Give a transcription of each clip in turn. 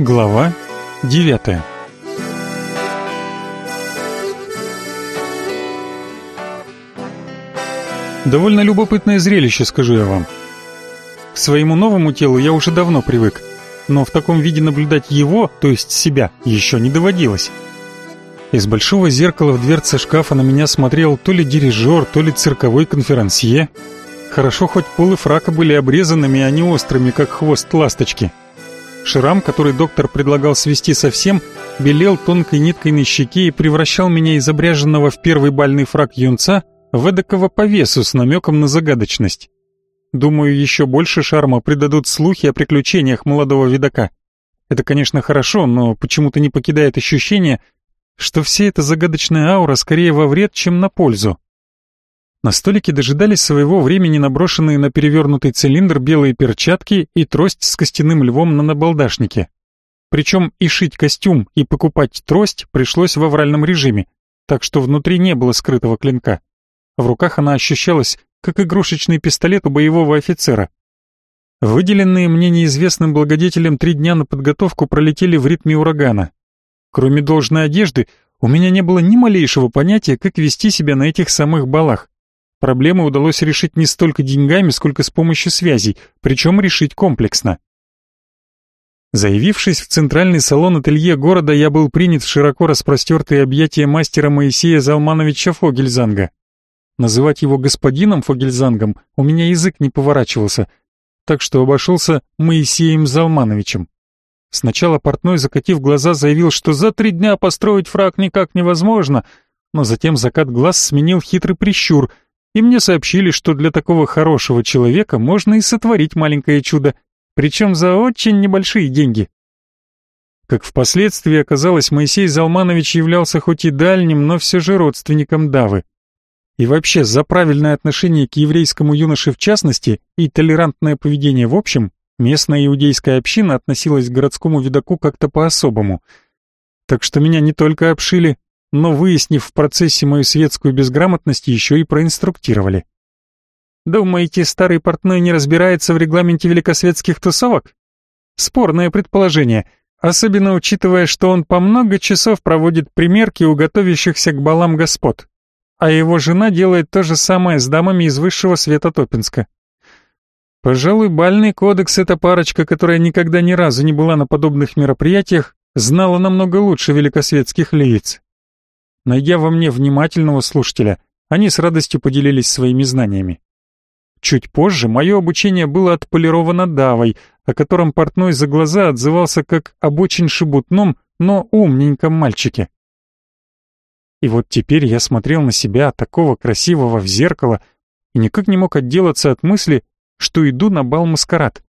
Глава девятая Довольно любопытное зрелище, скажу я вам. К своему новому телу я уже давно привык, но в таком виде наблюдать его, то есть себя, еще не доводилось. Из большого зеркала в дверце шкафа на меня смотрел то ли дирижер, то ли цирковой конферансье. Хорошо, хоть полы фрака были обрезанными, а не острыми, как хвост ласточки. Шрам, который доктор предлагал свести совсем, белел тонкой ниткой на щеке и превращал меня из обряженного в первый бальный фрак юнца в эдакого повесу с намеком на загадочность. Думаю, еще больше шарма придадут слухи о приключениях молодого видака. Это, конечно, хорошо, но почему-то не покидает ощущение, что вся эта загадочная аура скорее во вред, чем на пользу. На столике дожидались своего времени наброшенные на перевернутый цилиндр белые перчатки и трость с костяным львом на набалдашнике. Причем и шить костюм, и покупать трость пришлось в авральном режиме, так что внутри не было скрытого клинка. В руках она ощущалась, как игрушечный пистолет у боевого офицера. Выделенные мне неизвестным благодетелем три дня на подготовку пролетели в ритме урагана. Кроме должной одежды, у меня не было ни малейшего понятия, как вести себя на этих самых балах. Проблемы удалось решить не столько деньгами, сколько с помощью связей, причем решить комплексно. Заявившись в центральный салон ателье города, я был принят в широко распростертые объятия мастера Моисея Залмановича Фогельзанга. Называть его господином Фогельзангом у меня язык не поворачивался, так что обошелся Моисеем Залмановичем. Сначала портной, закатив глаза, заявил, что за три дня построить фраг никак невозможно, но затем закат глаз сменил хитрый прищур — и мне сообщили, что для такого хорошего человека можно и сотворить маленькое чудо, причем за очень небольшие деньги. Как впоследствии оказалось, Моисей Залманович являлся хоть и дальним, но все же родственником Давы. И вообще, за правильное отношение к еврейскому юноше в частности и толерантное поведение в общем, местная иудейская община относилась к городскому видаку как-то по-особому. Так что меня не только обшили, но, выяснив в процессе мою светскую безграмотность, еще и проинструктировали. Думаете, старый портной не разбирается в регламенте великосветских тусовок? Спорное предположение, особенно учитывая, что он по много часов проводит примерки у готовящихся к балам господ. А его жена делает то же самое с дамами из высшего света Топинска. Пожалуй, бальный кодекс — это парочка, которая никогда ни разу не была на подобных мероприятиях, знала намного лучше великосветских лиц. Найдя во мне внимательного слушателя, они с радостью поделились своими знаниями. Чуть позже мое обучение было отполировано давой, о котором портной за глаза отзывался как об очень шебутном, но умненьком мальчике. И вот теперь я смотрел на себя, такого красивого, в зеркало, и никак не мог отделаться от мысли, что иду на бал-маскарад.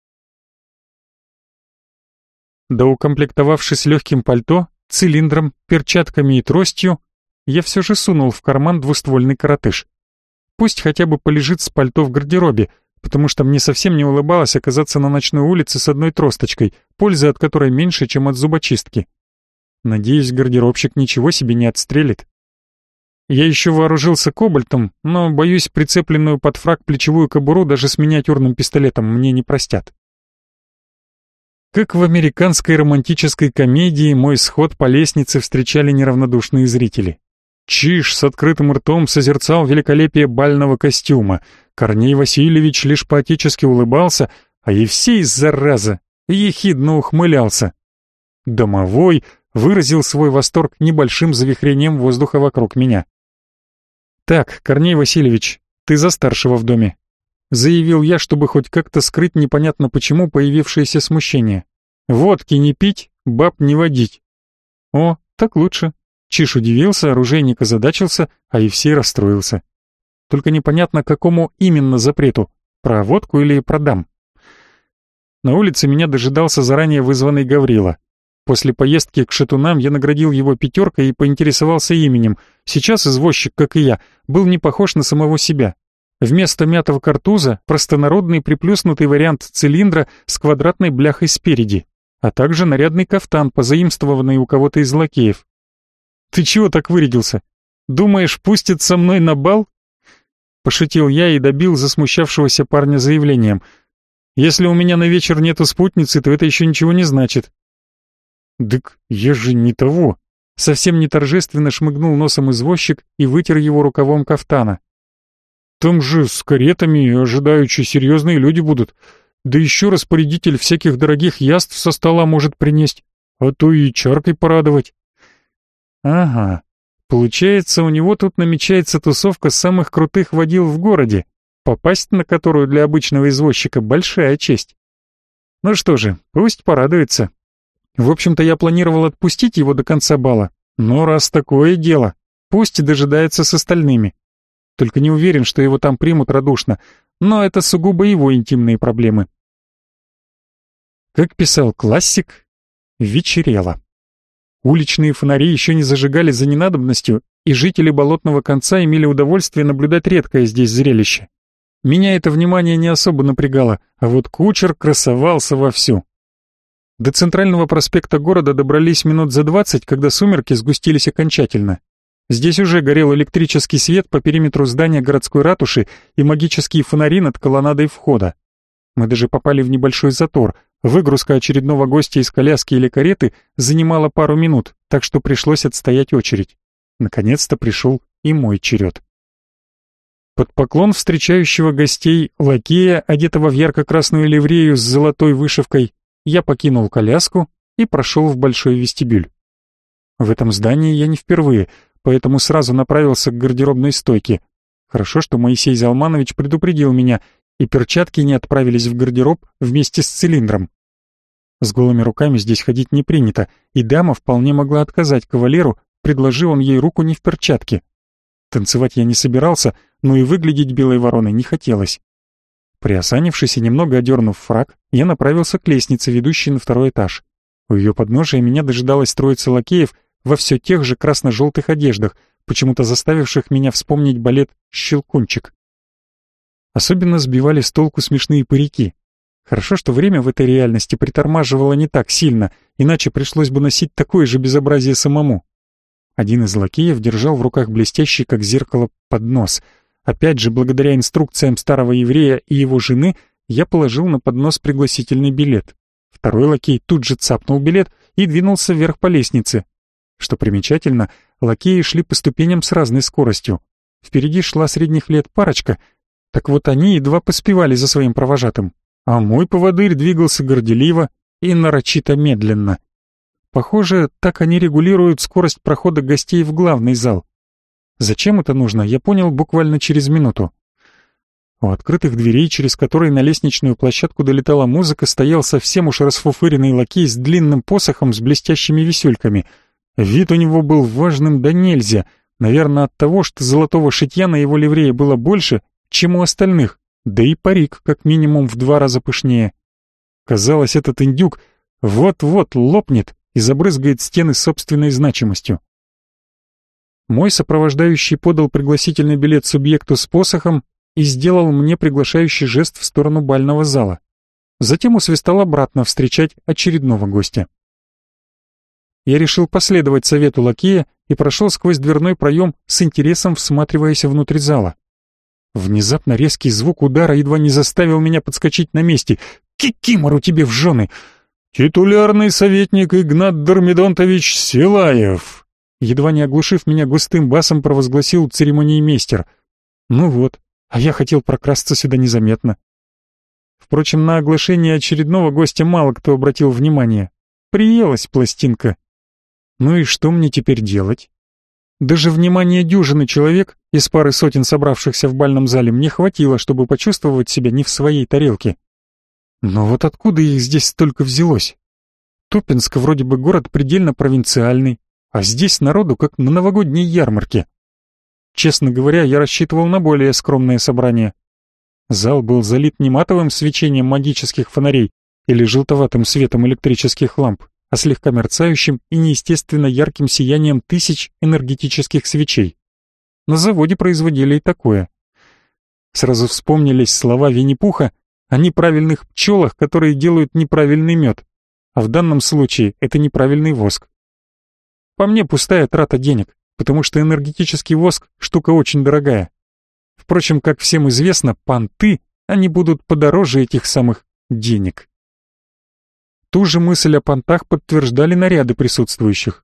Доукомплектовавшись легким пальто, цилиндром, перчатками и тростью, я все же сунул в карман двуствольный коротыш. Пусть хотя бы полежит с пальто в гардеробе, потому что мне совсем не улыбалось оказаться на ночной улице с одной тросточкой, пользы от которой меньше, чем от зубочистки. Надеюсь, гардеробщик ничего себе не отстрелит. Я еще вооружился кобальтом, но, боюсь, прицепленную под фраг плечевую кобуру даже с миниатюрным пистолетом мне не простят. Как в американской романтической комедии мой сход по лестнице встречали неравнодушные зрители. Чиж с открытым ртом созерцал великолепие бального костюма. Корней Васильевич лишь поотечески улыбался, а Евсей, зараза, ехидно ухмылялся. Домовой выразил свой восторг небольшим завихрением воздуха вокруг меня. «Так, Корней Васильевич, ты за старшего в доме», — заявил я, чтобы хоть как-то скрыть непонятно почему появившееся смущение. «Водки не пить, баб не водить». «О, так лучше», Чиш удивился, оружейник озадачился, а Евсей расстроился. Только непонятно, какому именно запрету, про водку или про дам. На улице меня дожидался заранее вызванный Гаврила. После поездки к шатунам я наградил его пятеркой и поинтересовался именем. Сейчас извозчик, как и я, был не похож на самого себя. Вместо мятого картуза простонародный приплюснутый вариант цилиндра с квадратной бляхой спереди, а также нарядный кафтан, позаимствованный у кого-то из лакеев. Ты чего так вырядился? Думаешь, пустит со мной на бал?» Пошутил я и добил засмущавшегося парня заявлением. «Если у меня на вечер нету спутницы, то это еще ничего не значит». «Дык, я же не того!» Совсем не торжественно шмыгнул носом извозчик и вытер его рукавом кафтана. «Там же с каретами ожидающие серьезные люди будут. Да еще распорядитель всяких дорогих яств со стола может принести, а то и чаркой порадовать». «Ага, получается, у него тут намечается тусовка самых крутых водил в городе, попасть на которую для обычного извозчика большая честь. Ну что же, пусть порадуется. В общем-то, я планировал отпустить его до конца бала, но раз такое дело, пусть дожидается с остальными. Только не уверен, что его там примут радушно, но это сугубо его интимные проблемы. Как писал классик, вечерело. Уличные фонари еще не зажигали за ненадобностью, и жители болотного конца имели удовольствие наблюдать редкое здесь зрелище. Меня это внимание не особо напрягало, а вот кучер красовался вовсю. До центрального проспекта города добрались минут за двадцать, когда сумерки сгустились окончательно. Здесь уже горел электрический свет по периметру здания городской ратуши и магические фонари над колоннадой входа. Мы даже попали в небольшой затор. Выгрузка очередного гостя из коляски или кареты занимала пару минут, так что пришлось отстоять очередь. Наконец-то пришел и мой черед. Под поклон встречающего гостей лакея, одетого в ярко-красную ливрею с золотой вышивкой, я покинул коляску и прошел в большой вестибюль. В этом здании я не впервые, поэтому сразу направился к гардеробной стойке. Хорошо, что Моисей Залманович предупредил меня, и перчатки не отправились в гардероб вместе с цилиндром. С голыми руками здесь ходить не принято, и дама вполне могла отказать кавалеру, предложив он ей руку не в перчатке. Танцевать я не собирался, но и выглядеть белой вороной не хотелось. Приосанившись и немного одернув фраг, я направился к лестнице, ведущей на второй этаж. У ее подножия меня дожидалась троица лакеев во все тех же красно-желтых одеждах, почему-то заставивших меня вспомнить балет «Щелкунчик». Особенно сбивали с толку смешные парики. Хорошо, что время в этой реальности притормаживало не так сильно, иначе пришлось бы носить такое же безобразие самому. Один из лакеев держал в руках блестящий, как зеркало, поднос — Опять же, благодаря инструкциям старого еврея и его жены, я положил на поднос пригласительный билет. Второй лакей тут же цапнул билет и двинулся вверх по лестнице. Что примечательно, лакеи шли по ступеням с разной скоростью. Впереди шла средних лет парочка, так вот они едва поспевали за своим провожатым, а мой поводырь двигался горделиво и нарочито медленно. Похоже, так они регулируют скорость прохода гостей в главный зал. Зачем это нужно, я понял буквально через минуту. У открытых дверей, через которые на лестничную площадку долетала музыка, стоял совсем уж расфуфыренный лакей с длинным посохом с блестящими весельками. Вид у него был важным да нельзя, наверное, от того, что золотого шитья на его ливрее было больше, чем у остальных, да и парик как минимум в два раза пышнее. Казалось, этот индюк вот-вот лопнет и забрызгает стены собственной значимостью. Мой сопровождающий подал пригласительный билет субъекту с посохом и сделал мне приглашающий жест в сторону бального зала. Затем усвистал обратно встречать очередного гостя. Я решил последовать совету лакея и прошел сквозь дверной проем с интересом всматриваясь внутрь зала. Внезапно резкий звук удара едва не заставил меня подскочить на месте. «Кикимору тебе в жены!» «Титулярный советник Игнат Дормидонтович Силаев!» едва не оглушив меня густым басом, провозгласил церемониймейстер. Ну вот, а я хотел прокрасться сюда незаметно. Впрочем, на оглашение очередного гостя мало кто обратил внимание. Приелась пластинка. Ну и что мне теперь делать? Даже внимания дюжины человек из пары сотен собравшихся в бальном зале мне хватило, чтобы почувствовать себя не в своей тарелке. Но вот откуда их здесь столько взялось? Тупинск вроде бы город предельно провинциальный, а здесь народу как на новогодней ярмарке. Честно говоря, я рассчитывал на более скромное собрание. Зал был залит не матовым свечением магических фонарей или желтоватым светом электрических ламп, а слегка мерцающим и неестественно ярким сиянием тысяч энергетических свечей. На заводе производили и такое. Сразу вспомнились слова Винни-Пуха о неправильных пчелах, которые делают неправильный мед. А в данном случае это неправильный воск. По мне пустая трата денег, потому что энергетический воск — штука очень дорогая. Впрочем, как всем известно, понты, они будут подороже этих самых денег. Ту же мысль о понтах подтверждали наряды присутствующих.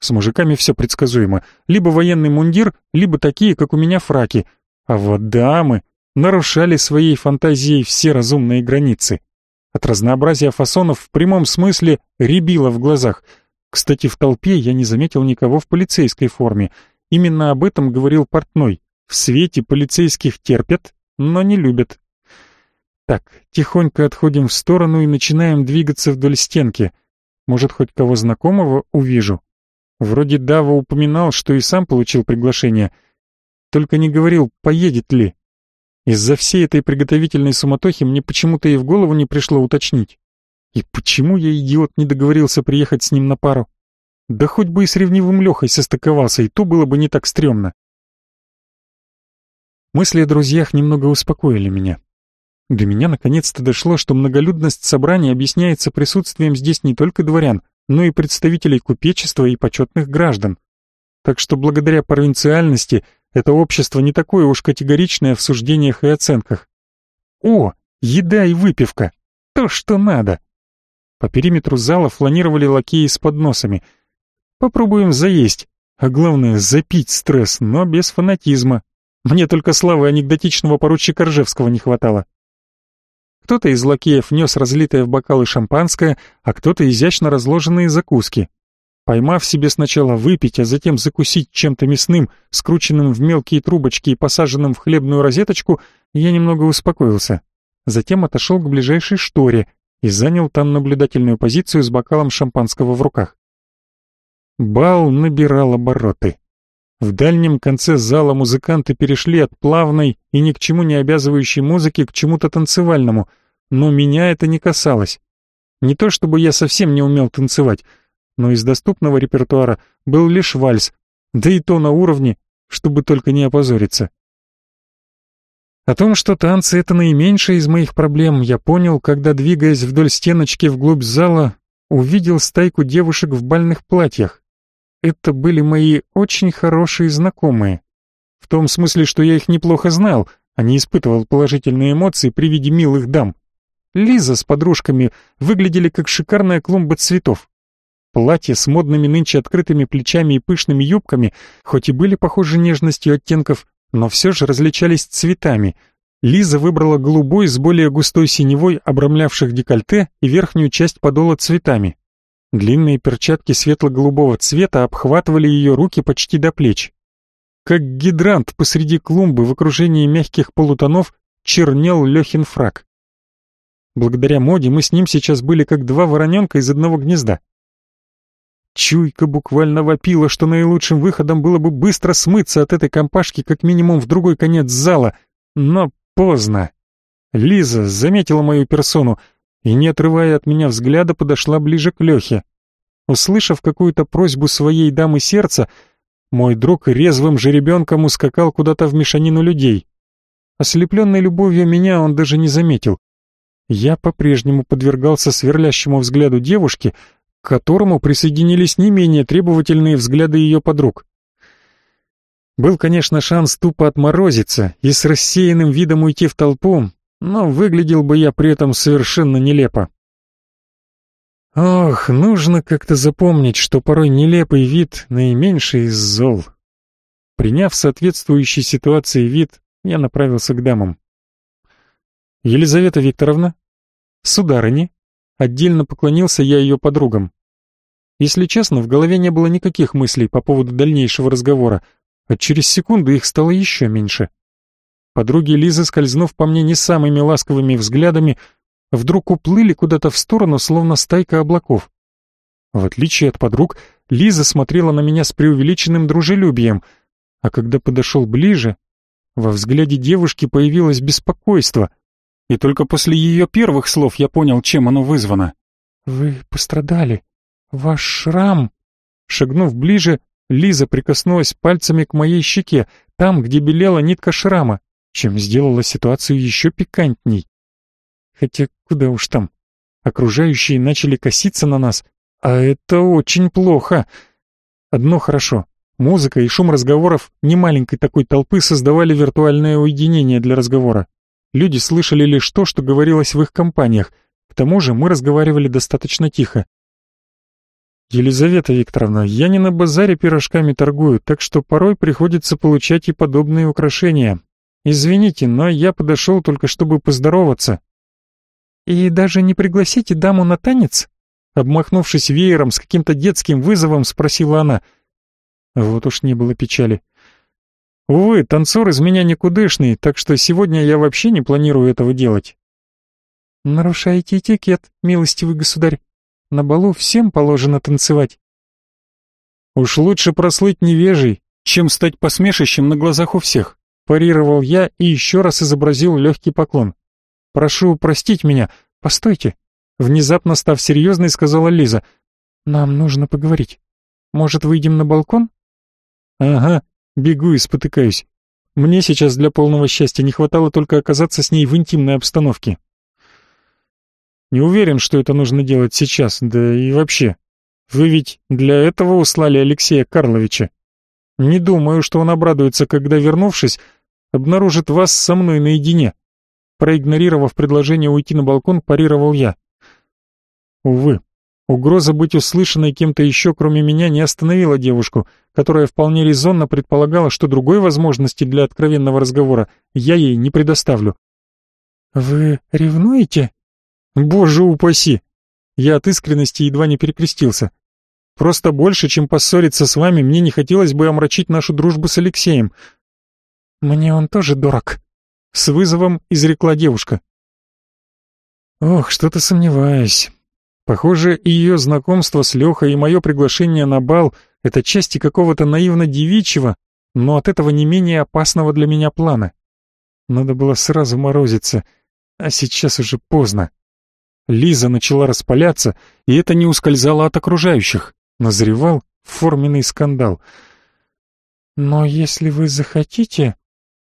С мужиками все предсказуемо. Либо военный мундир, либо такие, как у меня, фраки. А вот дамы нарушали своей фантазией все разумные границы. От разнообразия фасонов в прямом смысле рябило в глазах. Кстати, в толпе я не заметил никого в полицейской форме. Именно об этом говорил портной. В свете полицейских терпят, но не любят. Так, тихонько отходим в сторону и начинаем двигаться вдоль стенки. Может, хоть кого знакомого увижу. Вроде Дава упоминал, что и сам получил приглашение. Только не говорил, поедет ли. Из-за всей этой приготовительной суматохи мне почему-то и в голову не пришло уточнить. И почему я, идиот, не договорился приехать с ним на пару? Да хоть бы и с ревнивым Лехой состыковался, и то было бы не так стрёмно. Мысли о друзьях немного успокоили меня. До меня наконец-то дошло, что многолюдность собрания объясняется присутствием здесь не только дворян, но и представителей купечества и почетных граждан. Так что благодаря провинциальности это общество не такое уж категоричное в суждениях и оценках. О, еда и выпивка! То, что надо! По периметру зала фланировали лакеи с подносами. Попробуем заесть, а главное запить стресс, но без фанатизма. Мне только славы анекдотичного поручика Ржевского не хватало. Кто-то из лакеев нес разлитое в бокалы шампанское, а кто-то изящно разложенные закуски. Поймав себе сначала выпить, а затем закусить чем-то мясным, скрученным в мелкие трубочки и посаженным в хлебную розеточку, я немного успокоился. Затем отошел к ближайшей шторе и занял там наблюдательную позицию с бокалом шампанского в руках. Бал набирал обороты. В дальнем конце зала музыканты перешли от плавной и ни к чему не обязывающей музыки к чему-то танцевальному, но меня это не касалось. Не то чтобы я совсем не умел танцевать, но из доступного репертуара был лишь вальс, да и то на уровне, чтобы только не опозориться. О том, что танцы — это наименьшая из моих проблем, я понял, когда, двигаясь вдоль стеночки вглубь зала, увидел стайку девушек в бальных платьях. Это были мои очень хорошие знакомые. В том смысле, что я их неплохо знал, а не испытывал положительные эмоции при виде милых дам. Лиза с подружками выглядели как шикарная клумба цветов. Платья с модными нынче открытыми плечами и пышными юбками, хоть и были похожи нежностью оттенков, но все же различались цветами. Лиза выбрала голубой с более густой синевой, обрамлявших декольте и верхнюю часть подола цветами. Длинные перчатки светло-голубого цвета обхватывали ее руки почти до плеч. Как гидрант посреди клумбы в окружении мягких полутонов чернел Лехин фраг. Благодаря моде мы с ним сейчас были как два вороненка из одного гнезда. Чуйка буквально вопила, что наилучшим выходом было бы быстро смыться от этой компашки как минимум в другой конец зала, но поздно. Лиза заметила мою персону и, не отрывая от меня взгляда, подошла ближе к Лехе. Услышав какую-то просьбу своей дамы сердца, мой друг резвым жеребенком ускакал куда-то в мешанину людей. Ослепленный любовью меня он даже не заметил. Я по-прежнему подвергался сверлящему взгляду девушки, к которому присоединились не менее требовательные взгляды ее подруг. Был, конечно, шанс тупо отморозиться и с рассеянным видом уйти в толпу, но выглядел бы я при этом совершенно нелепо. Ох, нужно как-то запомнить, что порой нелепый вид наименьший из зол. Приняв соответствующий ситуации вид, я направился к дамам. «Елизавета Викторовна?» «Сударыни?» Отдельно поклонился я ее подругам. Если честно, в голове не было никаких мыслей по поводу дальнейшего разговора, а через секунду их стало еще меньше. Подруги Лизы, скользнув по мне не самыми ласковыми взглядами, вдруг уплыли куда-то в сторону, словно стайка облаков. В отличие от подруг, Лиза смотрела на меня с преувеличенным дружелюбием, а когда подошел ближе, во взгляде девушки появилось беспокойство, и только после ее первых слов я понял, чем оно вызвано. «Вы пострадали. Ваш шрам...» Шагнув ближе, Лиза прикоснулась пальцами к моей щеке, там, где белела нитка шрама, чем сделала ситуацию еще пикантней. Хотя куда уж там. Окружающие начали коситься на нас, а это очень плохо. Одно хорошо. Музыка и шум разговоров немаленькой такой толпы создавали виртуальное уединение для разговора. Люди слышали лишь то, что говорилось в их компаниях. К тому же мы разговаривали достаточно тихо. «Елизавета Викторовна, я не на базаре пирожками торгую, так что порой приходится получать и подобные украшения. Извините, но я подошел только чтобы поздороваться». «И даже не пригласите даму на танец?» Обмахнувшись веером с каким-то детским вызовом, спросила она. Вот уж не было печали. «Увы, танцор из меня никудышный, так что сегодня я вообще не планирую этого делать». «Нарушаете этикет, милостивый государь. На балу всем положено танцевать». «Уж лучше прослыть невежей, чем стать посмешищем на глазах у всех», парировал я и еще раз изобразил легкий поклон. «Прошу простить меня. Постойте». Внезапно став серьезной, сказала Лиза. «Нам нужно поговорить. Может, выйдем на балкон?» «Ага, бегу и спотыкаюсь. Мне сейчас для полного счастья не хватало только оказаться с ней в интимной обстановке. Не уверен, что это нужно делать сейчас, да и вообще. Вы ведь для этого услали Алексея Карловича. Не думаю, что он обрадуется, когда, вернувшись, обнаружит вас со мной наедине. Проигнорировав предложение уйти на балкон, парировал я. Увы, угроза быть услышанной кем-то еще, кроме меня, не остановила девушку, которая вполне резонно предполагала, что другой возможности для откровенного разговора я ей не предоставлю. «Вы ревнуете?» Боже упаси! Я от искренности едва не перекрестился. Просто больше, чем поссориться с вами, мне не хотелось бы омрачить нашу дружбу с Алексеем. Мне он тоже дурак. С вызовом изрекла девушка. Ох, что-то сомневаюсь. Похоже, и ее знакомство с Лехой, и мое приглашение на бал — это части какого-то наивно-девичьего, но от этого не менее опасного для меня плана. Надо было сразу морозиться, а сейчас уже поздно. Лиза начала распаляться, и это не ускользало от окружающих. Назревал форменный скандал. «Но если вы захотите...»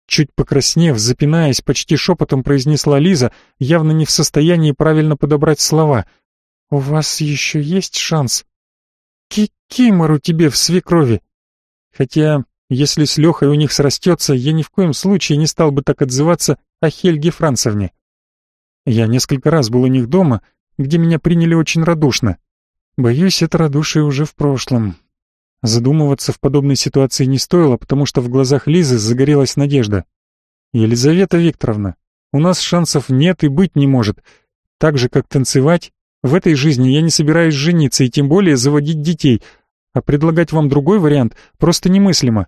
Чуть покраснев, запинаясь, почти шепотом произнесла Лиза, явно не в состоянии правильно подобрать слова. «У вас еще есть шанс. Кикимору тебе в свекрови. Хотя, если с Лехой у них срастется, я ни в коем случае не стал бы так отзываться о Хельге Францевне. Я несколько раз был у них дома, где меня приняли очень радушно. Боюсь, это радушие уже в прошлом. Задумываться в подобной ситуации не стоило, потому что в глазах Лизы загорелась надежда. «Елизавета Викторовна, у нас шансов нет и быть не может. Так же, как танцевать, в этой жизни я не собираюсь жениться и тем более заводить детей, а предлагать вам другой вариант просто немыслимо».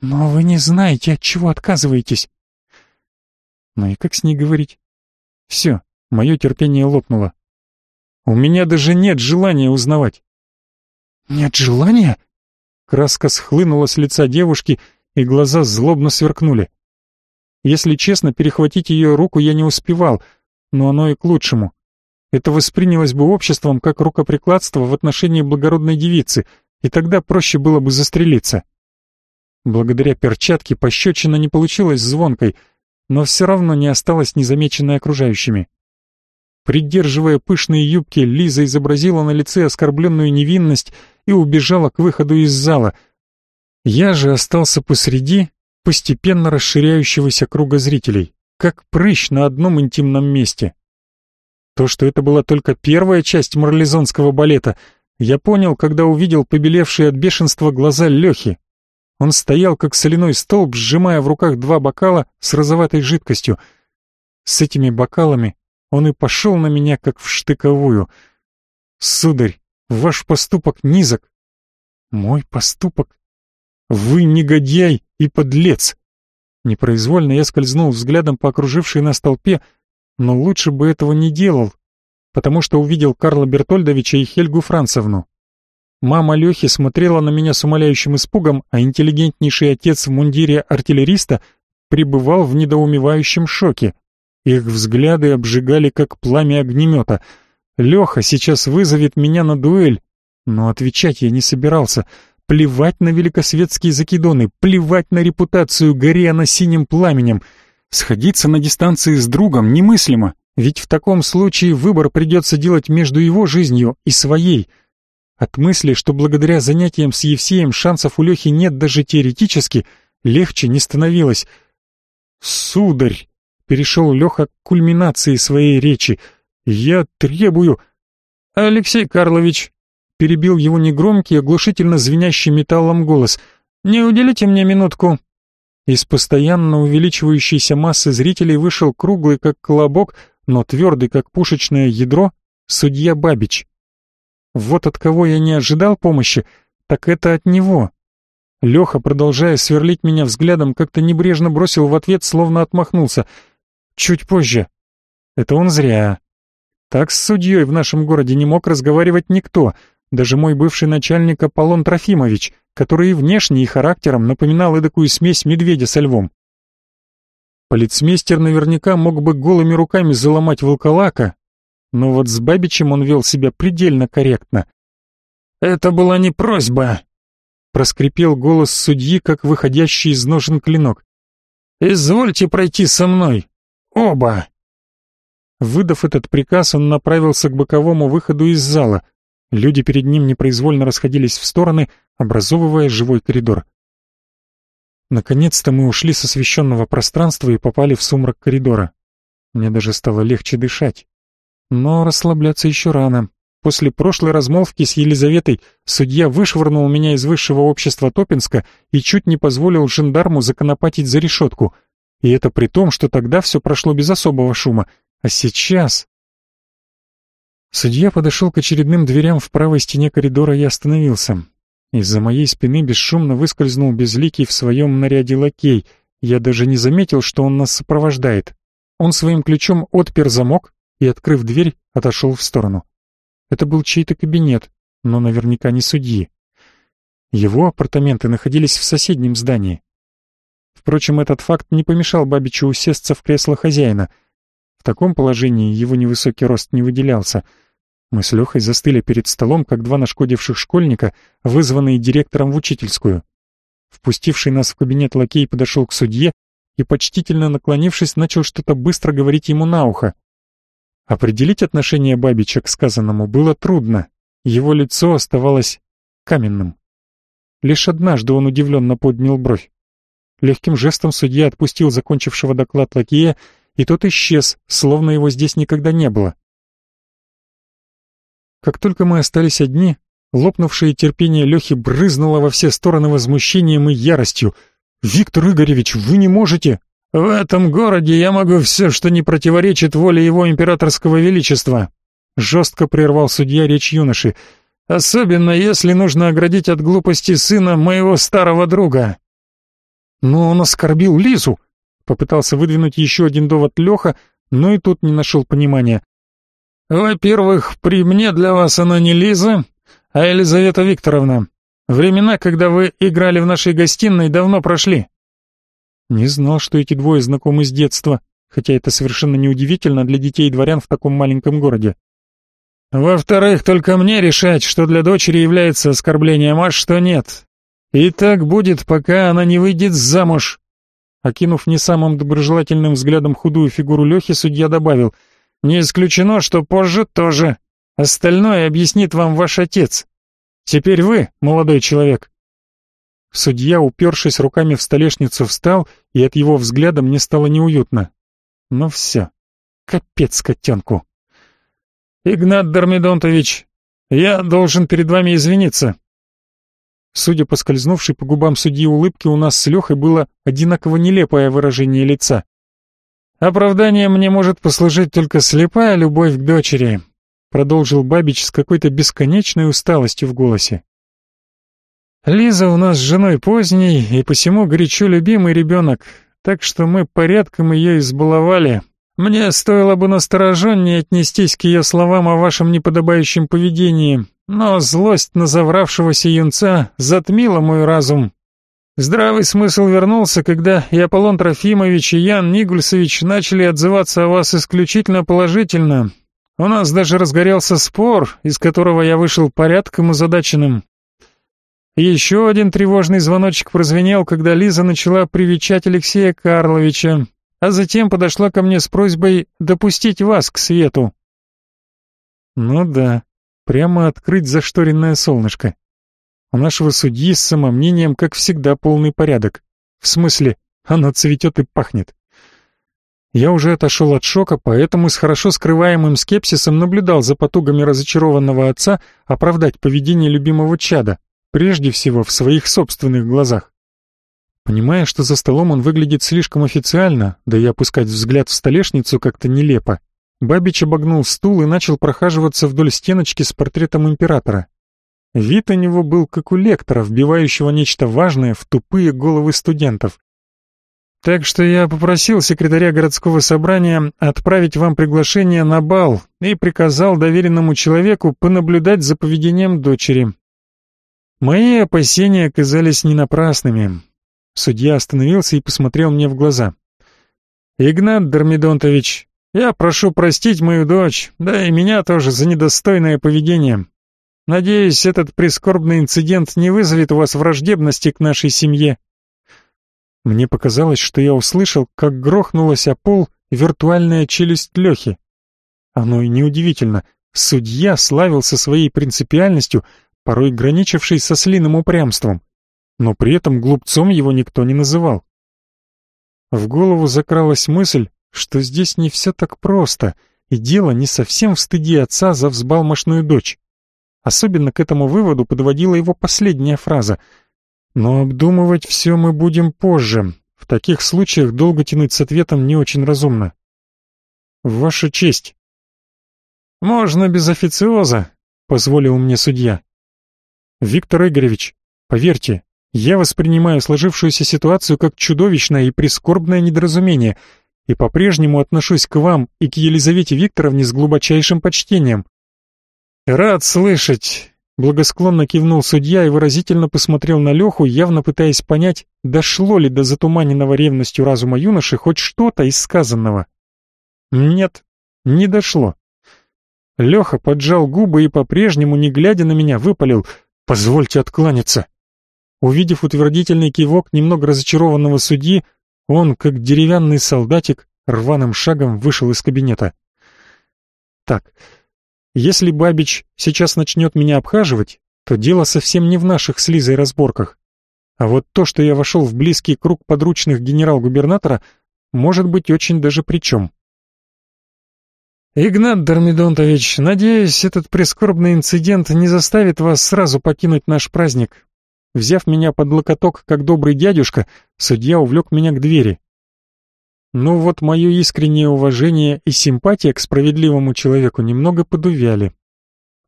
«Но вы не знаете, от чего отказываетесь». «Ну и как с ней говорить? Все, мое терпение лопнуло. У меня даже нет желания узнавать. Нет желания? Краска схлынула с лица девушки, и глаза злобно сверкнули. Если честно, перехватить ее руку я не успевал, но оно и к лучшему. Это воспринялось бы обществом как рукоприкладство в отношении благородной девицы, и тогда проще было бы застрелиться. Благодаря перчатке пощечина не получилась звонкой — но все равно не осталась незамеченной окружающими. Придерживая пышные юбки, Лиза изобразила на лице оскорбленную невинность и убежала к выходу из зала. Я же остался посреди постепенно расширяющегося круга зрителей, как прыщ на одном интимном месте. То, что это была только первая часть марлезонского балета, я понял, когда увидел побелевшие от бешенства глаза Лехи, он стоял, как соляной столб, сжимая в руках два бокала с розоватой жидкостью. С этими бокалами он и пошел на меня, как в штыковую. «Сударь, ваш поступок низок». «Мой поступок? Вы негодяй и подлец!» Непроизвольно я скользнул взглядом по окружившей нас толпе, но лучше бы этого не делал, потому что увидел Карла Бертольдовича и Хельгу Францевну. Мама Лехи смотрела на меня с умоляющим испугом, а интеллигентнейший отец в мундире артиллериста пребывал в недоумевающем шоке. Их взгляды обжигали, как пламя огнемета. Леха сейчас вызовет меня на дуэль, но отвечать я не собирался. Плевать на великосветские закидоны, плевать на репутацию, горя на синим пламенем. Сходиться на дистанции с другом немыслимо, ведь в таком случае выбор придется делать между его жизнью и своей — от мысли, что благодаря занятиям с Евсеем шансов у Лехи нет даже теоретически, легче не становилось. «Сударь!» — перешел Леха к кульминации своей речи. Я требую... Алексей Карлович, перебил его негромкий, оглушительно звенящий металлом голос. Не уделите мне минутку. Из постоянно увеличивающейся массы зрителей вышел круглый, как колобок, но твердый, как пушечное ядро, судья Бабич. Вот от кого я не ожидал помощи, так это от него. Леха, продолжая сверлить меня взглядом, как-то небрежно бросил в ответ, словно отмахнулся. Чуть позже. Это он зря. Так с судьей в нашем городе не мог разговаривать никто, даже мой бывший начальник Аполлон Трофимович, который и внешне, и характером напоминал эдакую смесь медведя со львом. Полицмейстер наверняка мог бы голыми руками заломать волколака, но вот с Бабичем он вел себя предельно корректно. «Это была не просьба», проскрипел голос судьи, как выходящий из ножен клинок. «Извольте пройти со мной! Оба!» Выдав этот приказ, он направился к боковому выходу из зала. Люди перед ним непроизвольно расходились в стороны, образовывая живой коридор. Наконец-то мы ушли с освещенного пространства и попали в сумрак коридора. Мне даже стало легче дышать. Но расслабляться еще рано. После прошлой размолвки с Елизаветой судья вышвырнул меня из высшего общества Топинска и чуть не позволил жандарму законопатить за решетку. И это при том, что тогда все прошло без особого шума. А сейчас... Судья подошел к очередным дверям в правой стене коридора и остановился. Из-за моей спины бесшумно выскользнул безликий в своем наряде лакей. Я даже не заметил, что он нас сопровождает. Он своим ключом отпер замок и, открыв дверь, отошел в сторону. Это был чей-то кабинет, но наверняка не судьи. Его апартаменты находились в соседнем здании. Впрочем, этот факт не помешал Бабичу усесться в кресло хозяина. В таком положении его невысокий рост не выделялся. Мы с Лехой застыли перед столом, как два нашкодивших школьника, вызванные директором в учительскую. Впустивший нас в кабинет лакей подошел к судье и, почтительно наклонившись, начал что-то быстро говорить ему на ухо. Определить отношение Бабича к сказанному было трудно. Его лицо оставалось каменным. Лишь однажды он удивленно поднял бровь. Легким жестом судья отпустил закончившего доклад лакея, и тот исчез, словно его здесь никогда не было. Как только мы остались одни, лопнувшее терпение Лехи брызнуло во все стороны возмущением и яростью. «Виктор Игоревич, вы не можете!» В этом городе я могу все, что не противоречит воле его императорского величества, жестко прервал судья речь юноши, особенно если нужно оградить от глупости сына моего старого друга. Но он оскорбил Лизу, попытался выдвинуть еще один довод Леха, но и тут не нашел понимания. Во-первых, при мне для вас она не Лиза, а Елизавета Викторовна. Времена, когда вы играли в нашей гостиной, давно прошли. Не знал, что эти двое знакомы с детства, хотя это совершенно неудивительно для детей дворян в таком маленьком городе. Во-вторых, только мне решать, что для дочери является оскорблением, а что нет. И так будет, пока она не выйдет замуж. Окинув не самым доброжелательным взглядом худую фигуру Лехи, судья добавил, «Не исключено, что позже тоже. Остальное объяснит вам ваш отец. Теперь вы, молодой человек, Судья, упершись руками в столешницу, встал, и от его взгляда мне стало неуютно. Ну все, капец котенку. «Игнат Дормидонтович, я должен перед вами извиниться». Судя по скользнувшей по губам судьи улыбки, у нас с Лехой было одинаково нелепое выражение лица. «Оправданием мне может послужить только слепая любовь к дочери», продолжил Бабич с какой-то бесконечной усталостью в голосе. Лиза у нас с женой поздний и посему горячо любимый ребенок, так что мы порядком ее избаловали. Мне стоило бы настороженнее отнестись к ее словам о вашем неподобающем поведении, но злость на завравшегося юнца затмила мой разум. Здравый смысл вернулся, когда и Аполлон Трофимович, и Ян Нигульсович начали отзываться о вас исключительно положительно. У нас даже разгорелся спор, из которого я вышел порядком озадаченным. Еще один тревожный звоночек прозвенел, когда Лиза начала привечать Алексея Карловича, а затем подошла ко мне с просьбой допустить вас к свету. Ну да, прямо открыть зашторенное солнышко. У нашего судьи с самомнением, как всегда, полный порядок. В смысле, оно цветет и пахнет. Я уже отошел от шока, поэтому с хорошо скрываемым скепсисом наблюдал за потугами разочарованного отца оправдать поведение любимого чада, прежде всего в своих собственных глазах. Понимая, что за столом он выглядит слишком официально, да и опускать взгляд в столешницу как-то нелепо, Бабич обогнул стул и начал прохаживаться вдоль стеночки с портретом императора. Вид у него был как у лектора, вбивающего нечто важное в тупые головы студентов. Так что я попросил секретаря городского собрания отправить вам приглашение на бал и приказал доверенному человеку понаблюдать за поведением дочери. Мои опасения оказались не напрасными. Судья остановился и посмотрел мне в глаза. «Игнат Дормидонтович, я прошу простить мою дочь, да и меня тоже за недостойное поведение. Надеюсь, этот прискорбный инцидент не вызовет у вас враждебности к нашей семье. Мне показалось, что я услышал, как грохнулась о пол виртуальная челюсть Лехи. Оно и неудивительно. Судья славился своей принципиальностью, порой граничившей со слиным упрямством. Но при этом глупцом его никто не называл. В голову закралась мысль, что здесь не все так просто, и дело не совсем в стыде отца за взбалмошную дочь. Особенно к этому выводу подводила его последняя фраза — но обдумывать все мы будем позже. В таких случаях долго тянуть с ответом не очень разумно. Ваша честь. Можно без официоза, позволил мне судья. Виктор Игоревич, поверьте, я воспринимаю сложившуюся ситуацию как чудовищное и прискорбное недоразумение и по-прежнему отношусь к вам и к Елизавете Викторовне с глубочайшим почтением. Рад слышать, Благосклонно кивнул судья и выразительно посмотрел на Леху, явно пытаясь понять, дошло ли до затуманенного ревностью разума юноши хоть что-то из сказанного. Нет, не дошло. Леха поджал губы и по-прежнему, не глядя на меня, выпалил «Позвольте откланяться». Увидев утвердительный кивок немного разочарованного судьи, он, как деревянный солдатик, рваным шагом вышел из кабинета. «Так, если Бабич сейчас начнет меня обхаживать, то дело совсем не в наших с Лизой разборках. А вот то, что я вошел в близкий круг подручных генерал-губернатора, может быть очень даже при чем. «Игнат Дормидонтович, надеюсь, этот прискорбный инцидент не заставит вас сразу покинуть наш праздник». Взяв меня под локоток, как добрый дядюшка, судья увлек меня к двери. Ну вот мое искреннее уважение и симпатия к справедливому человеку немного подувяли.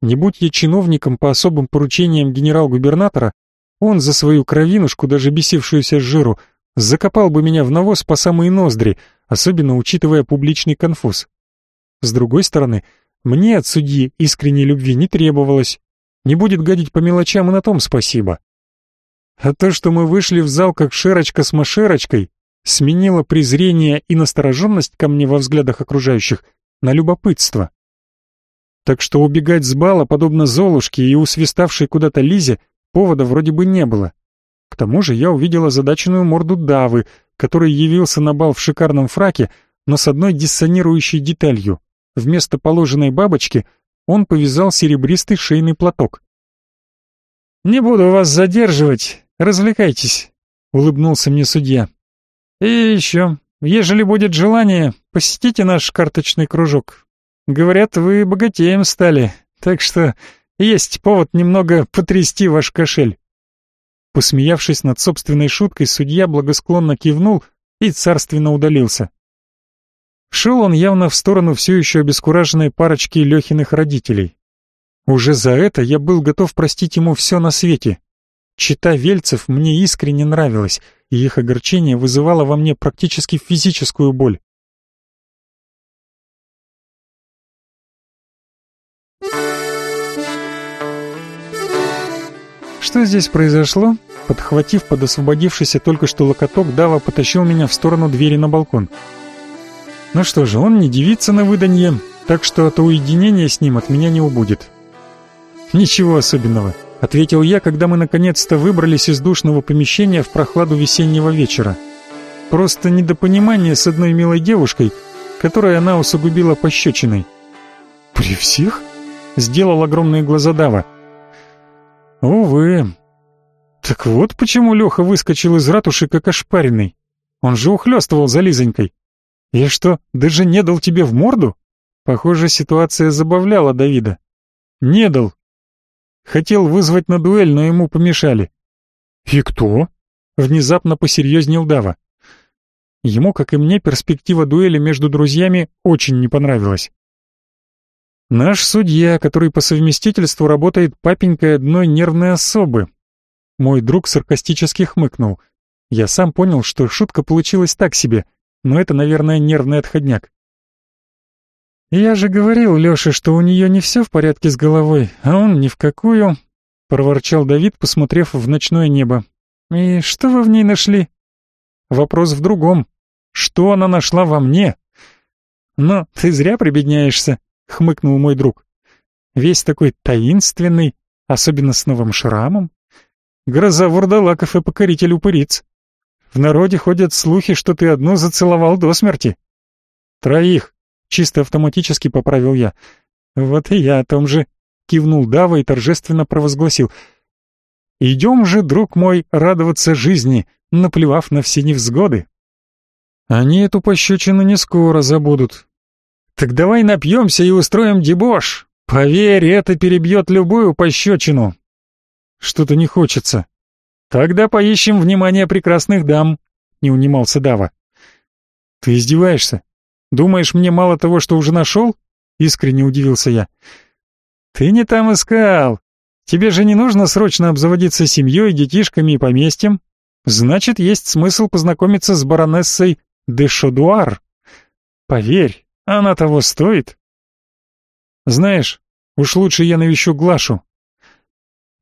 Не будь я чиновником по особым поручениям генерал-губернатора, он за свою кровинушку, даже бесившуюся с жиру, закопал бы меня в навоз по самые ноздри, особенно учитывая публичный конфуз. С другой стороны, мне от судьи искренней любви не требовалось. Не будет гадить по мелочам и на том спасибо. А то, что мы вышли в зал как шерочка с машерочкой, сменила презрение и настороженность ко мне во взглядах окружающих на любопытство. Так что убегать с бала, подобно Золушке и усвиставшей куда-то Лизе, повода вроде бы не было. К тому же я увидела задаченную морду Давы, который явился на бал в шикарном фраке, но с одной диссонирующей деталью. Вместо положенной бабочки он повязал серебристый шейный платок. «Не буду вас задерживать, развлекайтесь», — улыбнулся мне судья. И еще, ежели будет желание, посетите наш карточный кружок. Говорят, вы богатеем стали, так что есть повод немного потрясти ваш кошель». Посмеявшись над собственной шуткой, судья благосклонно кивнул и царственно удалился. Шел он явно в сторону все еще обескураженной парочки Лехиных родителей. Уже за это я был готов простить ему все на свете. Чита Вельцев мне искренне нравилась, и их огорчение вызывало во мне практически физическую боль. Что здесь произошло? Подхватив под освободившийся только что локоток, Дава потащил меня в сторону двери на балкон. Ну что же, он не девица на выданье, так что от уединения с ним от меня не убудет. Ничего особенного ответил я, когда мы наконец-то выбрались из душного помещения в прохладу весеннего вечера. Просто недопонимание с одной милой девушкой, которой она усугубила пощечиной. «При всех?» — сделал огромные глаза Дава. «Увы. Так вот почему Леха выскочил из ратуши как ошпаренный. Он же ухлёстывал за Лизонькой. Я что, даже не дал тебе в морду? Похоже, ситуация забавляла Давида. Не дал. Хотел вызвать на дуэль, но ему помешали. И кто? Внезапно посерьезнел Дава. Ему, как и мне, перспектива дуэли между друзьями очень не понравилась. Наш судья, который по совместительству работает папенькой одной нервной особы. Мой друг саркастически хмыкнул. Я сам понял, что шутка получилась так себе, но это, наверное, нервный отходняк. «Я же говорил Лёше, что у неё не всё в порядке с головой, а он ни в какую», — проворчал Давид, посмотрев в ночное небо. «И что вы в ней нашли?» «Вопрос в другом. Что она нашла во мне?» «Но ты зря прибедняешься», — хмыкнул мой друг. «Весь такой таинственный, особенно с новым шрамом. Гроза вурдалаков и покоритель упыриц. В народе ходят слухи, что ты одну зацеловал до смерти». «Троих», Чисто автоматически поправил я. Вот и я о том же. Кивнул Дава и торжественно провозгласил. Идем же, друг мой, радоваться жизни, наплевав на все невзгоды. Они эту пощечину не скоро забудут. Так давай напьемся и устроим дебош. Поверь, это перебьет любую пощечину. Что-то не хочется. Тогда поищем внимание прекрасных дам, не унимался Дава. Ты издеваешься? Думаешь, мне мало того, что уже нашел?» Искренне удивился я. «Ты не там искал. Тебе же не нужно срочно обзаводиться семьей, детишками и поместьем. Значит, есть смысл познакомиться с баронессой де Шодуар. Поверь, она того стоит. Знаешь, уж лучше я навещу Глашу.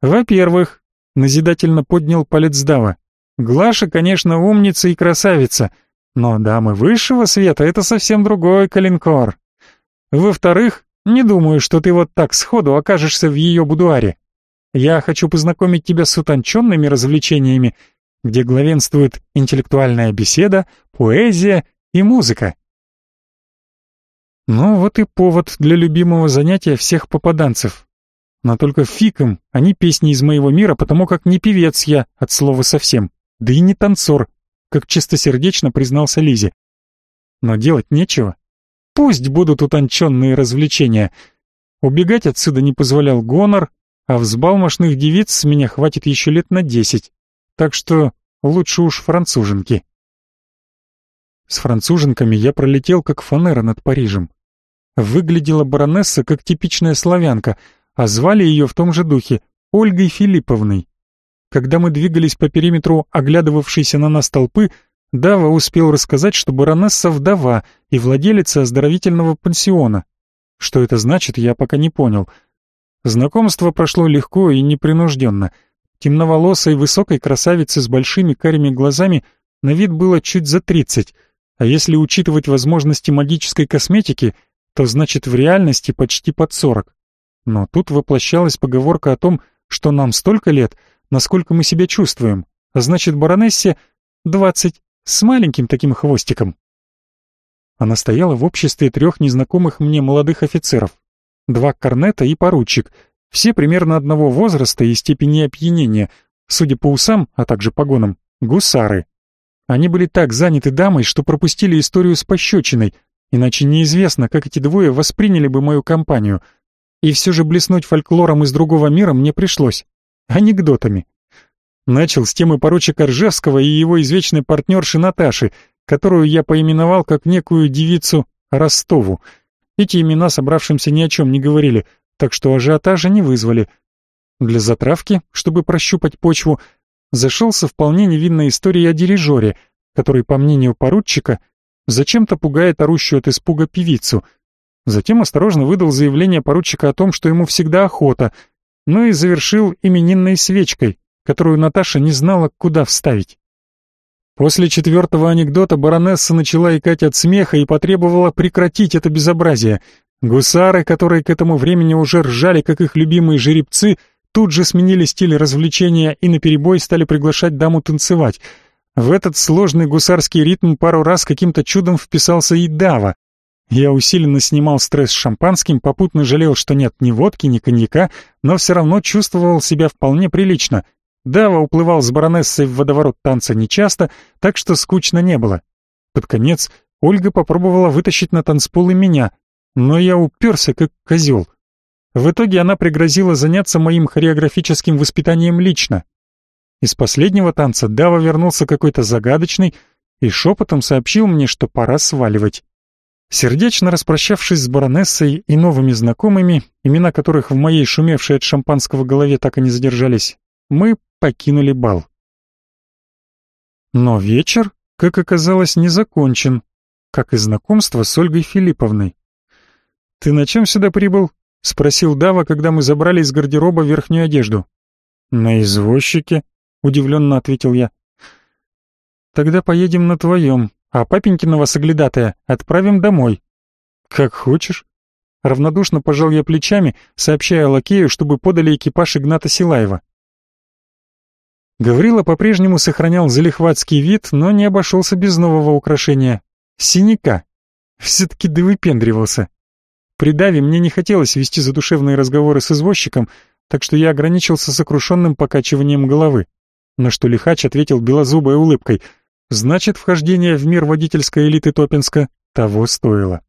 Во-первых, назидательно поднял палец Дава. Глаша, конечно, умница и красавица, но дамы высшего света — это совсем другой калинкор. Во-вторых, не думаю, что ты вот так сходу окажешься в ее будуаре. Я хочу познакомить тебя с утонченными развлечениями, где главенствует интеллектуальная беседа, поэзия и музыка. Ну вот и повод для любимого занятия всех попаданцев. Но только фиком, а не песни из моего мира, потому как не певец я, от слова совсем, да и не танцор, как чистосердечно признался Лизе. Но делать нечего. Пусть будут утонченные развлечения. Убегать отсюда не позволял гонор, а взбалмошных девиц с меня хватит еще лет на десять. Так что лучше уж француженки. С француженками я пролетел как фанера над Парижем. Выглядела баронесса как типичная славянка, а звали ее в том же духе Ольгой Филипповной. Когда мы двигались по периметру оглядывавшейся на нас толпы, Дава успел рассказать, что баронесса вдова и владелица оздоровительного пансиона. Что это значит, я пока не понял. Знакомство прошло легко и непринужденно. Темноволосой высокой красавице с большими карими глазами на вид было чуть за тридцать, а если учитывать возможности магической косметики, то значит в реальности почти под сорок. Но тут воплощалась поговорка о том, что нам столько лет — насколько мы себя чувствуем, а значит, баронессе двадцать, с маленьким таким хвостиком. Она стояла в обществе трех незнакомых мне молодых офицеров, два корнета и поручик, все примерно одного возраста и степени опьянения, судя по усам, а также погонам, гусары. Они были так заняты дамой, что пропустили историю с пощечиной, иначе неизвестно, как эти двое восприняли бы мою компанию. И все же блеснуть фольклором из другого мира мне пришлось анекдотами. Начал с темы поручика Ржевского и его извечной партнерши Наташи, которую я поименовал как некую девицу Ростову. Эти имена собравшимся ни о чем не говорили, так что ажиотажа не вызвали. Для затравки, чтобы прощупать почву, зашелся вполне невинная история о дирижере, который, по мнению поручика, зачем-то пугает орущую от испуга певицу. Затем осторожно выдал заявление поручика о том, что ему всегда охота — ну и завершил именинной свечкой, которую Наташа не знала, куда вставить. После четвертого анекдота баронесса начала икать от смеха и потребовала прекратить это безобразие. Гусары, которые к этому времени уже ржали, как их любимые жеребцы, тут же сменили стиль развлечения и наперебой стали приглашать даму танцевать. В этот сложный гусарский ритм пару раз каким-то чудом вписался и Дава, я усиленно снимал стресс шампанским, попутно жалел, что нет ни водки, ни коньяка, но все равно чувствовал себя вполне прилично. Дава уплывал с баронессой в водоворот танца нечасто, так что скучно не было. Под конец Ольга попробовала вытащить на танцпол и меня, но я уперся, как козел. В итоге она пригрозила заняться моим хореографическим воспитанием лично. Из последнего танца Дава вернулся какой-то загадочный и шепотом сообщил мне, что пора сваливать. Сердечно распрощавшись с баронессой и новыми знакомыми, имена которых в моей шумевшей от шампанского голове так и не задержались, мы покинули бал. Но вечер, как оказалось, не закончен, как и знакомство с Ольгой Филипповной. «Ты на чем сюда прибыл?» — спросил Дава, когда мы забрали из гардероба верхнюю одежду. «На извозчике», — удивленно ответил я. «Тогда поедем на твоем, а папенькиного соглядатая отправим домой». «Как хочешь». Равнодушно пожал я плечами, сообщая лакею, чтобы подали экипаж Игната Силаева. Гаврила по-прежнему сохранял залихватский вид, но не обошелся без нового украшения — синяка. Все-таки да выпендривался. При Даве мне не хотелось вести задушевные разговоры с извозчиком, так что я ограничился сокрушенным покачиванием головы. На что лихач ответил белозубой улыбкой — Значит, вхождение в мир водительской элиты Топинска того стоило.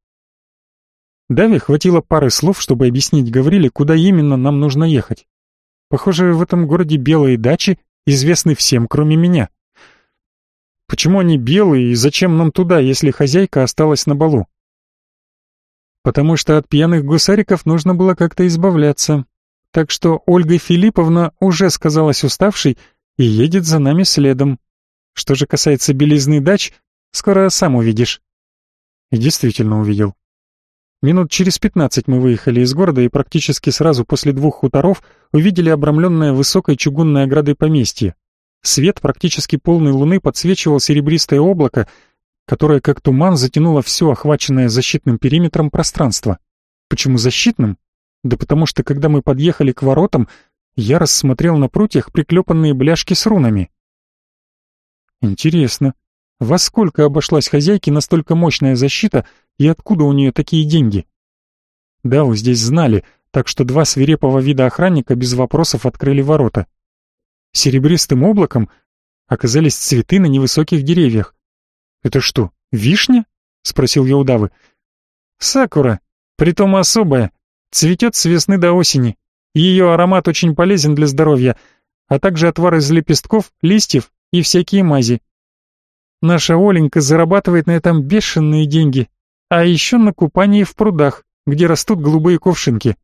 Даве хватило пары слов, чтобы объяснить Гавриле, куда именно нам нужно ехать. Похоже, в этом городе белые дачи известны всем, кроме меня. Почему они белые и зачем нам туда, если хозяйка осталась на балу? Потому что от пьяных гусариков нужно было как-то избавляться. Так что Ольга Филипповна уже сказалась уставшей и едет за нами следом. Что же касается белизны дач, скоро сам увидишь. И действительно увидел. Минут через пятнадцать мы выехали из города и практически сразу после двух хуторов увидели обрамленное высокой чугунной оградой поместье. Свет практически полной луны подсвечивал серебристое облако, которое как туман затянуло все охваченное защитным периметром пространство. Почему защитным? Да потому что когда мы подъехали к воротам, я рассмотрел на прутьях приклепанные бляшки с рунами. Интересно, во сколько обошлась хозяйке настолько мощная защита и откуда у нее такие деньги? Да, вы здесь знали, так что два свирепого вида охранника без вопросов открыли ворота. Серебристым облаком оказались цветы на невысоких деревьях. «Это что, вишня?» — спросил я у Давы. «Сакура, притом особая, цветет с весны до осени. Ее аромат очень полезен для здоровья, а также отвар из лепестков, листьев и всякие мази. Наша Оленька зарабатывает на этом бешеные деньги, а еще на купании в прудах, где растут голубые ковшинки.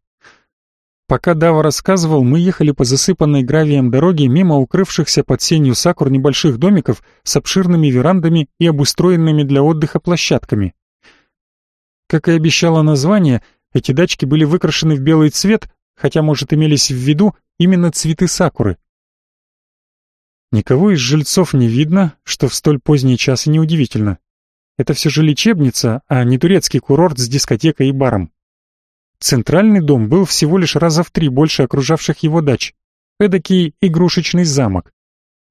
Пока Дава рассказывал, мы ехали по засыпанной гравием дороге мимо укрывшихся под сенью сакур небольших домиков с обширными верандами и обустроенными для отдыха площадками. Как и обещало название, эти дачки были выкрашены в белый цвет, хотя, может, имелись в виду именно цветы сакуры — Никого из жильцов не видно, что в столь поздний час и неудивительно. Это все же лечебница, а не турецкий курорт с дискотекой и баром. Центральный дом был всего лишь раза в три больше окружавших его дач. Эдакий игрушечный замок.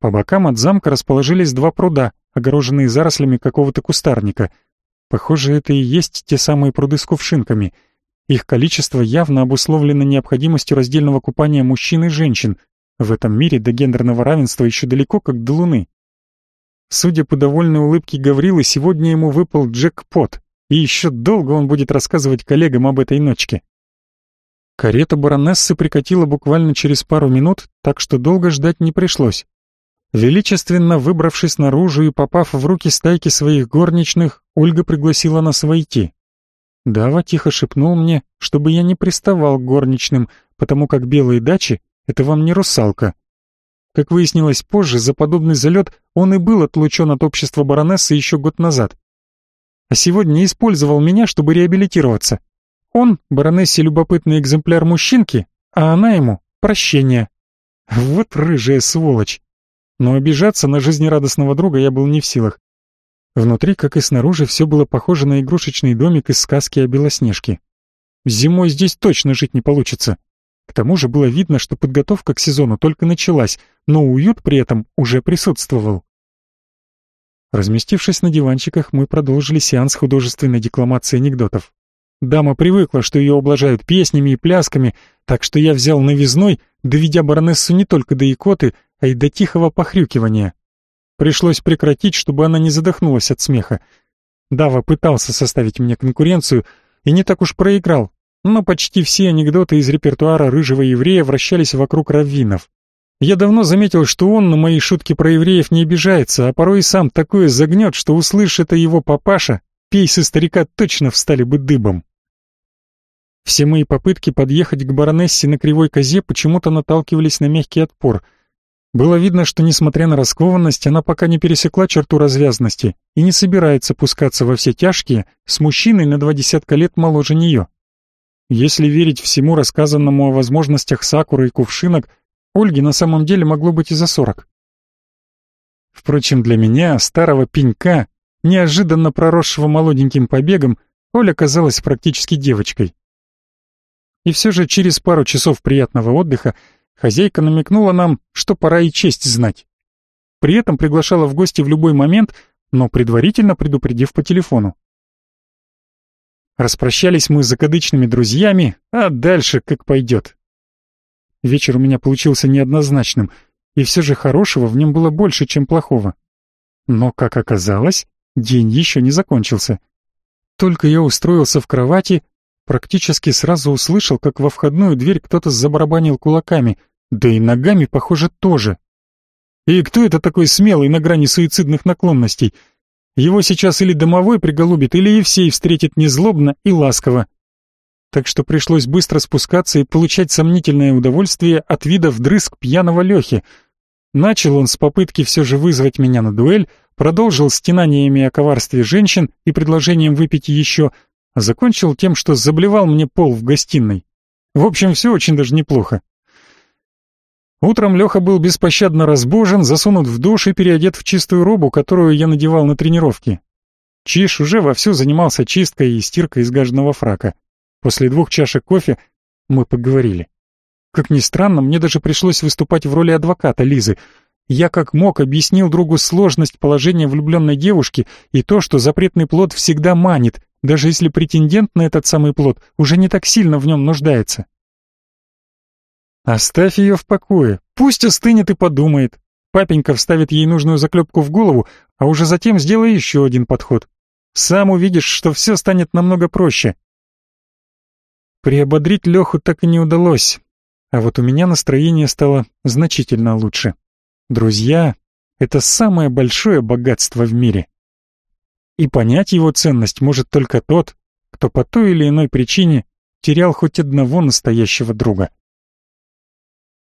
По бокам от замка расположились два пруда, огороженные зарослями какого-то кустарника. Похоже, это и есть те самые пруды с кувшинками. Их количество явно обусловлено необходимостью раздельного купания мужчин и женщин, в этом мире до гендерного равенства еще далеко, как до Луны. Судя по довольной улыбке Гаврилы, сегодня ему выпал джекпот, и еще долго он будет рассказывать коллегам об этой ночке. Карета баронессы прикатила буквально через пару минут, так что долго ждать не пришлось. Величественно выбравшись наружу и попав в руки стайки своих горничных, Ольга пригласила нас войти. Дава тихо шепнул мне, чтобы я не приставал к горничным, потому как белые дачи это вам не русалка. Как выяснилось позже, за подобный залет он и был отлучен от общества баронессы еще год назад. А сегодня использовал меня, чтобы реабилитироваться. Он, баронессе, любопытный экземпляр мужчинки, а она ему — прощение. Вот рыжая сволочь. Но обижаться на жизнерадостного друга я был не в силах. Внутри, как и снаружи, все было похоже на игрушечный домик из сказки о Белоснежке. Зимой здесь точно жить не получится. К тому же было видно, что подготовка к сезону только началась, но уют при этом уже присутствовал. Разместившись на диванчиках, мы продолжили сеанс художественной декламации анекдотов. Дама привыкла, что ее ублажают песнями и плясками, так что я взял новизной, доведя баронессу не только до икоты, а и до тихого похрюкивания. Пришлось прекратить, чтобы она не задохнулась от смеха. Дава пытался составить мне конкуренцию и не так уж проиграл, но почти все анекдоты из репертуара рыжего еврея вращались вокруг раввинов. Я давно заметил, что он на мои шутки про евреев не обижается, а порой и сам такое загнет, что услышь это его папаша, пейсы старика точно встали бы дыбом. Все мои попытки подъехать к баронессе на кривой козе почему-то наталкивались на мягкий отпор. Было видно, что, несмотря на раскованность, она пока не пересекла черту развязности и не собирается пускаться во все тяжкие с мужчиной на два десятка лет моложе нее. Если верить всему рассказанному о возможностях сакуры и кувшинок, Ольге на самом деле могло быть и за сорок. Впрочем, для меня, старого пенька, неожиданно проросшего молоденьким побегом, Оля казалась практически девочкой. И все же через пару часов приятного отдыха хозяйка намекнула нам, что пора и честь знать. При этом приглашала в гости в любой момент, но предварительно предупредив по телефону. Распрощались мы закадычными друзьями, а дальше как пойдет. Вечер у меня получился неоднозначным, и все же хорошего в нем было больше, чем плохого. Но, как оказалось, день еще не закончился. Только я устроился в кровати, практически сразу услышал, как во входную дверь кто-то забарабанил кулаками, да и ногами, похоже, тоже. И кто это такой смелый на грани суицидных наклонностей? Его сейчас или домовой приголубит, или Евсей встретит незлобно и ласково так что пришлось быстро спускаться и получать сомнительное удовольствие от вида вдрызг пьяного Лехи. Начал он с попытки все же вызвать меня на дуэль, продолжил стенаниями о коварстве женщин и предложением выпить еще, а закончил тем, что заблевал мне пол в гостиной. В общем, все очень даже неплохо. Утром Леха был беспощадно разбожен, засунут в душ и переодет в чистую робу, которую я надевал на тренировки. Чиш уже вовсю занимался чисткой и стиркой изгаженного фрака. После двух чашек кофе мы поговорили. Как ни странно, мне даже пришлось выступать в роли адвоката Лизы. Я как мог объяснил другу сложность положения влюбленной девушки и то, что запретный плод всегда манит, даже если претендент на этот самый плод уже не так сильно в нем нуждается. Оставь ее в покое, пусть остынет и подумает. Папенька вставит ей нужную заклепку в голову, а уже затем сделай еще один подход. Сам увидишь, что все станет намного проще. Приободрить Леху так и не удалось, а вот у меня настроение стало значительно лучше. Друзья — это самое большое богатство в мире. И понять его ценность может только тот, кто по той или иной причине терял хоть одного настоящего друга.